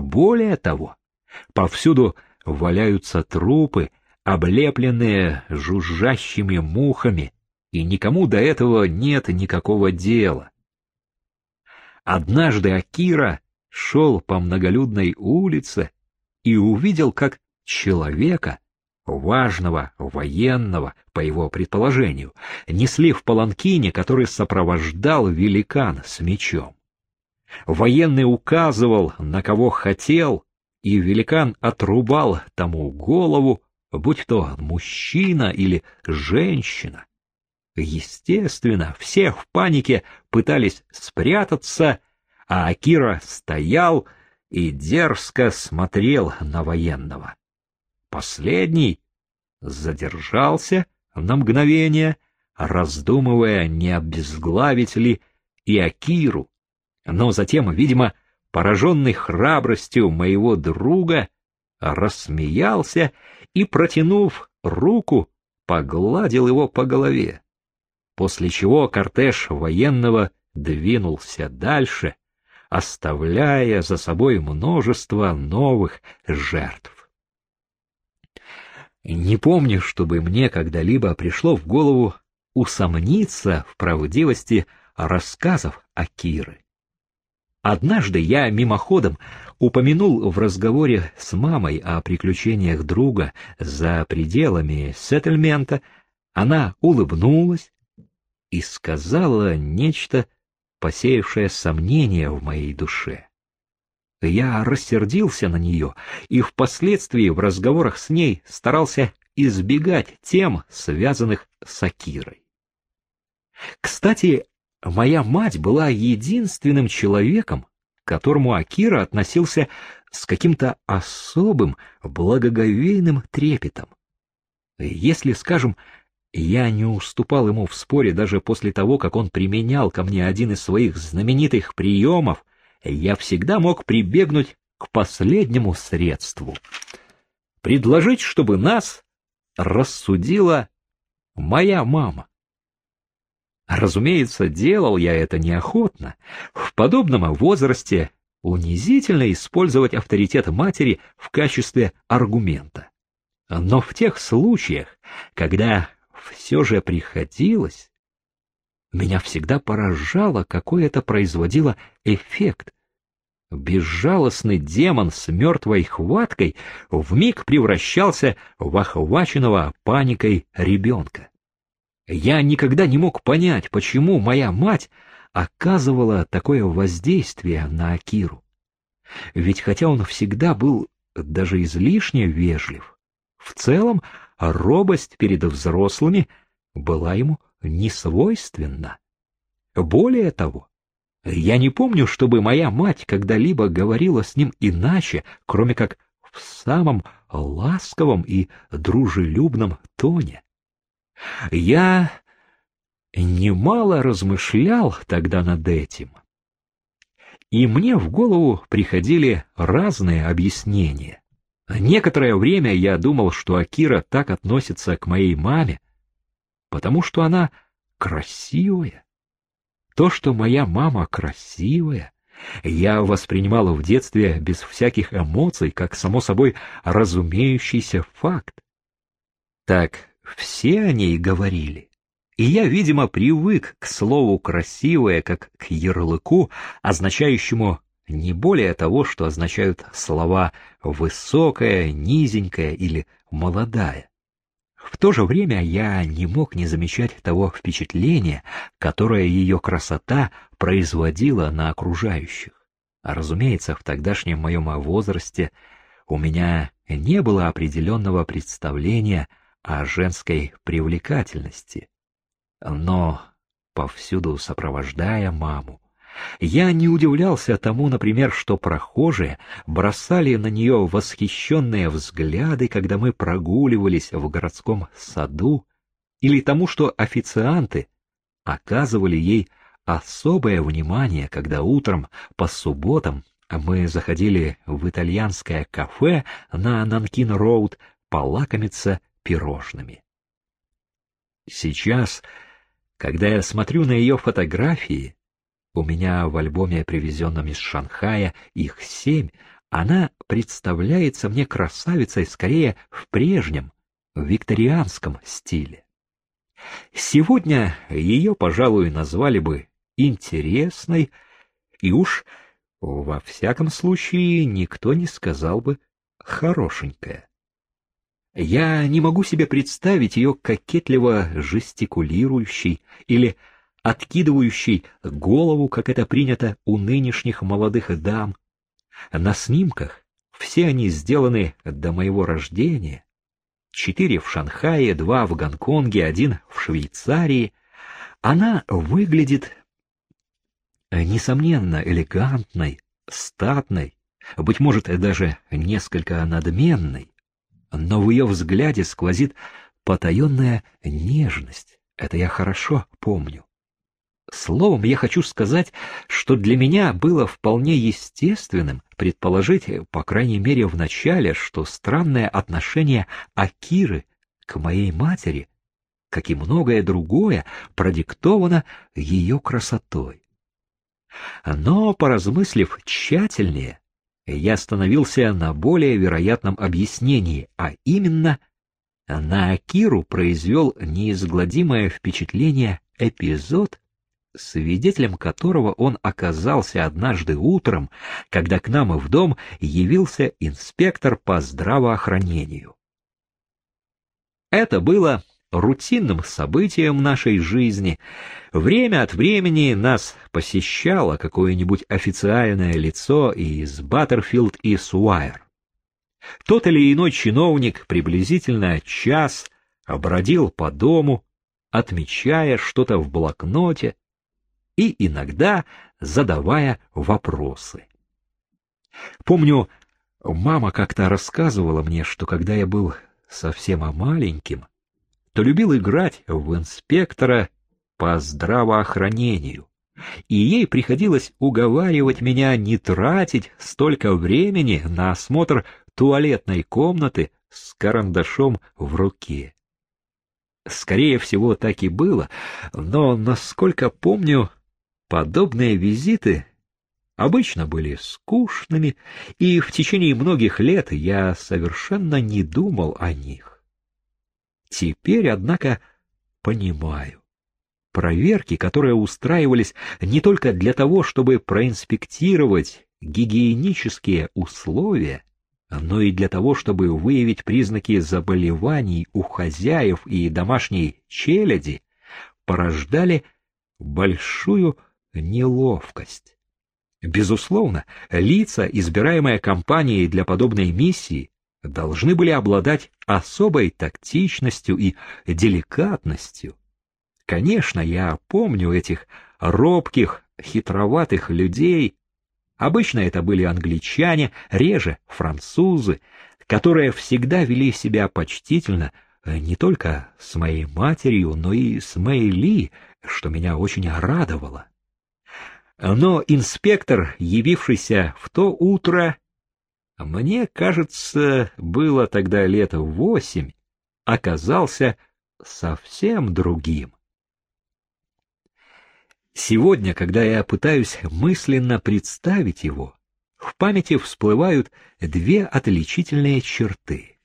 Более того, повсюду валяются трупы, облепленные жужжащими мухами, и никому до этого нет никакого дела. Однажды Акира шел по многолюдной улице и увидел, как человека, важного, военного, по его предположению, несли в паланкине, который сопровождал великан с мечом. Военный указывал, на кого хотел, и великан отрубал тому голову, будь то мужчина или женщина. Естественно, все в панике пытались спрятаться, а Акира стоял и дерзко смотрел на военного. Последний задержался на мгновение, раздумывая, не обезглавить ли и Акиру, но затем, видимо, пораженный храбростью моего друга, рассмеялся и, протянув руку, погладил его по голове, после чего кортеж военного двинулся дальше, оставляя за собой множество новых жертв. Не помню, чтобы мне когда-либо пришло в голову усомниться в правдивости рассказов Акиры. Однажды я мимоходом упомянул в разговоре с мамой о приключениях друга за пределами сеттельмента. Она улыбнулась и сказала нечто посеявшая сомнения в моей душе. Я рассердился на нее и впоследствии в разговорах с ней старался избегать тем, связанных с Акирой. Кстати, моя мать была единственным человеком, к которому Акира относился с каким-то особым благоговейным трепетом. Если, скажем, я не уступал ему в споре даже после того, как он применял ко мне один из своих знаменитых приемов, я всегда мог прибегнуть к последнему средству. Предложить, чтобы нас рассудила моя мама. Разумеется, делал я это неохотно. В подобном возрасте унизительно использовать авторитет матери в качестве аргумента. Но в тех случаях, когда все же приходилось, меня всегда поражало, какой это производило эффект. Безжалостный демон с мертвой хваткой вмиг превращался в охваченного паникой ребенка. Я никогда не мог понять, почему моя мать оказывала такое воздействие на Акиру. Ведь хотя он всегда был даже излишне вежлив, в целом робость перед взрослыми была ему не свойственна. Более того, я не помню, чтобы моя мать когда-либо говорила с ним иначе, кроме как в самом ласковом и дружелюбном тоне. Я немало размышлял тогда над этим, и мне в голову приходили разные объяснения. Некоторое время я думал, что Акира так относится к моей маме, потому что она красивая. То, что моя мама красивая, я воспринимал в детстве без всяких эмоций, как само собой разумеющийся факт. Так все о ней говорили. И я, видимо, привык к слову «красивая» как к ярлыку, означающему не более того, что означают слова «высокая», «низенькая» или «молодая». В то же время я не мог не замечать того впечатления, которое ее красота производила на окружающих. Разумеется, в тогдашнем моем возрасте у меня не было определенного представления о женской привлекательности. Но, повсюду сопровождая маму, я не удивлялся тому, например, что прохожие бросали на нее восхищенные взгляды, когда мы прогуливались в городском саду, или тому, что официанты оказывали ей особое внимание, когда утром по субботам мы заходили в итальянское кафе на Нанкин-Роуд полакомиться пирожными. Сейчас, когда я смотрю на ее фотографии, у меня в альбоме, привезенном из Шанхая, их семь, Она представляется мне красавицей скорее в прежнем, викторианском стиле. Сегодня ее, пожалуй, назвали бы интересной, и уж во всяком случае никто не сказал бы хорошенькая. Я не могу себе представить ее кокетливо жестикулирующей или откидывающей голову, как это принято у нынешних молодых дам. На снимках все они сделаны до моего рождения. Четыре в Шанхае, два в Гонконге, один в Швейцарии. Она выглядит, несомненно, элегантной, статной, быть может, даже несколько надменной но в ее взгляде сквозит потаенная нежность. Это я хорошо помню. Словом, я хочу сказать, что для меня было вполне естественным предположить, по крайней мере в начале, что странное отношение Акиры к моей матери, как и многое другое, продиктовано ее красотой. Но, поразмыслив тщательнее, я остановился на более вероятном объяснении, а именно на Акиру произвел неизгладимое впечатление эпизод, свидетелем которого он оказался однажды утром, когда к нам в дом явился инспектор по здравоохранению. Это было рутинным событием нашей жизни. Время от времени нас посещало какое-нибудь официальное лицо из Баттерфилд и Суайер. Тот или иной чиновник приблизительно час обродил по дому, отмечая что-то в блокноте и иногда задавая вопросы. Помню, мама как-то рассказывала мне, что когда я был совсем маленьким, то любил играть в инспектора по здравоохранению, и ей приходилось уговаривать меня не тратить столько времени на осмотр туалетной комнаты с карандашом в руке. Скорее всего, так и было, но, насколько помню, подобные визиты обычно были скучными, и в течение многих лет я совершенно не думал о них. Теперь, однако, понимаю. Проверки, которые устраивались не только для того, чтобы проинспектировать гигиенические условия, но и для того, чтобы выявить признаки заболеваний у хозяев и домашней челяди, порождали большую неловкость. Безусловно, лица, избираемые компанией для подобной миссии, должны были обладать особой тактичностью и деликатностью. Конечно, я помню этих робких, хитроватых людей. Обычно это были англичане, реже французы, которые всегда вели себя почтительно не только с моей матерью, но и с Мэйли, что меня очень радовало. Но инспектор, явившийся в то утро, мне кажется, было тогда лет восемь, оказался совсем другим. Сегодня, когда я пытаюсь мысленно представить его, в памяти всплывают две отличительные черты.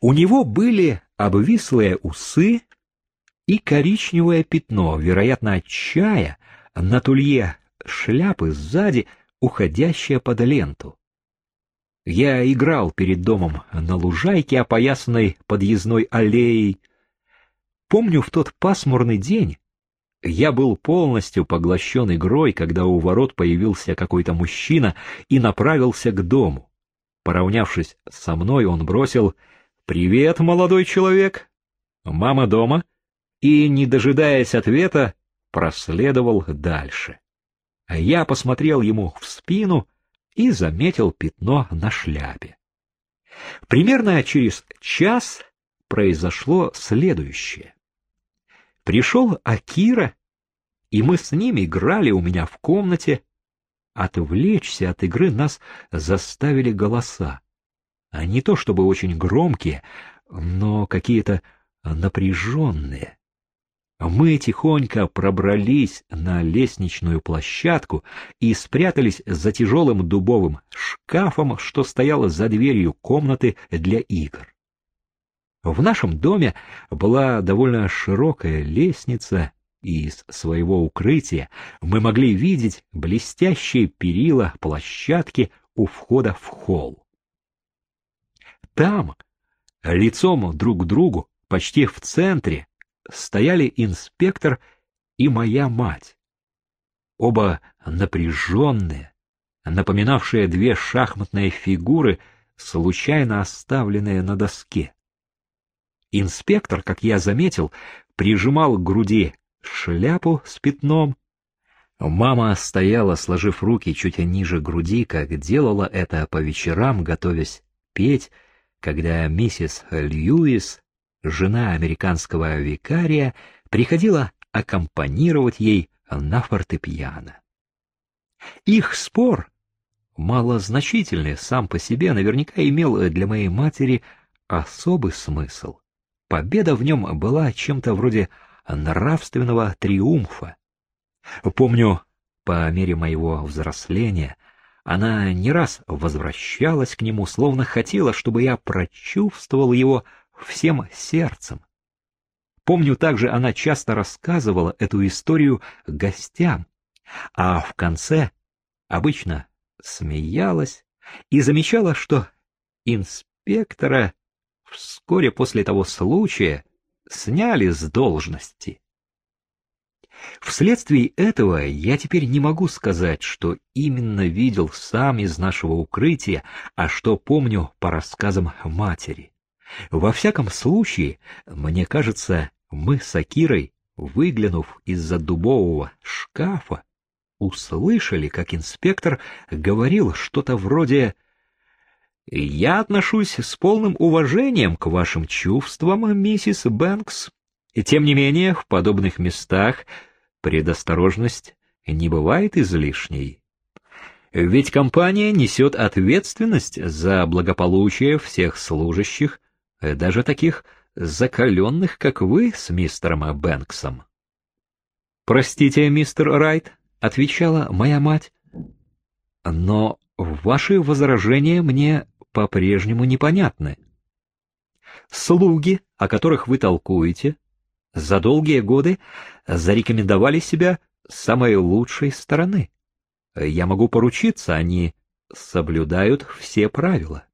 У него были обвислые усы и коричневое пятно, вероятно, от чая, на тулье шляпы сзади, уходящее под ленту. Я играл перед домом на лужайке, опоясанной подъездной аллеей. Помню, в тот пасмурный день я был полностью поглощен игрой, когда у ворот появился какой-то мужчина и направился к дому. Поравнявшись со мной, он бросил «Привет, молодой человек! Мама дома?» и, не дожидаясь ответа, проследовал дальше. Я посмотрел ему в спину и заметил пятно на шляпе. Примерно через час произошло следующее. Пришел Акира, и мы с ним играли у меня в комнате. Отвлечься от игры нас заставили голоса. Не то чтобы очень громкие, но какие-то напряженные. Мы тихонько пробрались на лестничную площадку и спрятались за тяжелым дубовым шкафом, что стояло за дверью комнаты для игр. В нашем доме была довольно широкая лестница, и из своего укрытия мы могли видеть блестящие перила площадки у входа в холл. Там, лицом друг к другу, почти в центре, стояли инспектор и моя мать. Оба напряженные, напоминавшие две шахматные фигуры, случайно оставленные на доске. Инспектор, как я заметил, прижимал к груди шляпу с пятном. Мама стояла, сложив руки чуть ниже груди, как делала это по вечерам, готовясь петь, когда миссис Льюис жена американского викария, приходила аккомпанировать ей на фортепиано. Их спор, малозначительный сам по себе, наверняка имел для моей матери особый смысл. Победа в нем была чем-то вроде нравственного триумфа. Помню, по мере моего взросления, она не раз возвращалась к нему, словно хотела, чтобы я прочувствовал его всем сердцем. Помню также, она часто рассказывала эту историю гостям, а в конце обычно смеялась и замечала, что инспектора вскоре после того случая сняли с должности. Вследствие этого я теперь не могу сказать, что именно видел сам из нашего укрытия, а что помню по рассказам матери. Во всяком случае, мне кажется, мы с Акирой, выглянув из-за дубового шкафа, услышали, как инспектор говорил что-то вроде «Я отношусь с полным уважением к вашим чувствам, миссис Бэнкс. Тем не менее, в подобных местах предосторожность не бывает излишней. Ведь компания несет ответственность за благополучие всех служащих даже таких закаленных, как вы с мистером Бэнксом. «Простите, мистер Райт», — отвечала моя мать, — «но ваши возражения мне по-прежнему непонятны. Слуги, о которых вы толкуете, за долгие годы зарекомендовали себя с самой лучшей стороны. Я могу поручиться, они соблюдают все правила.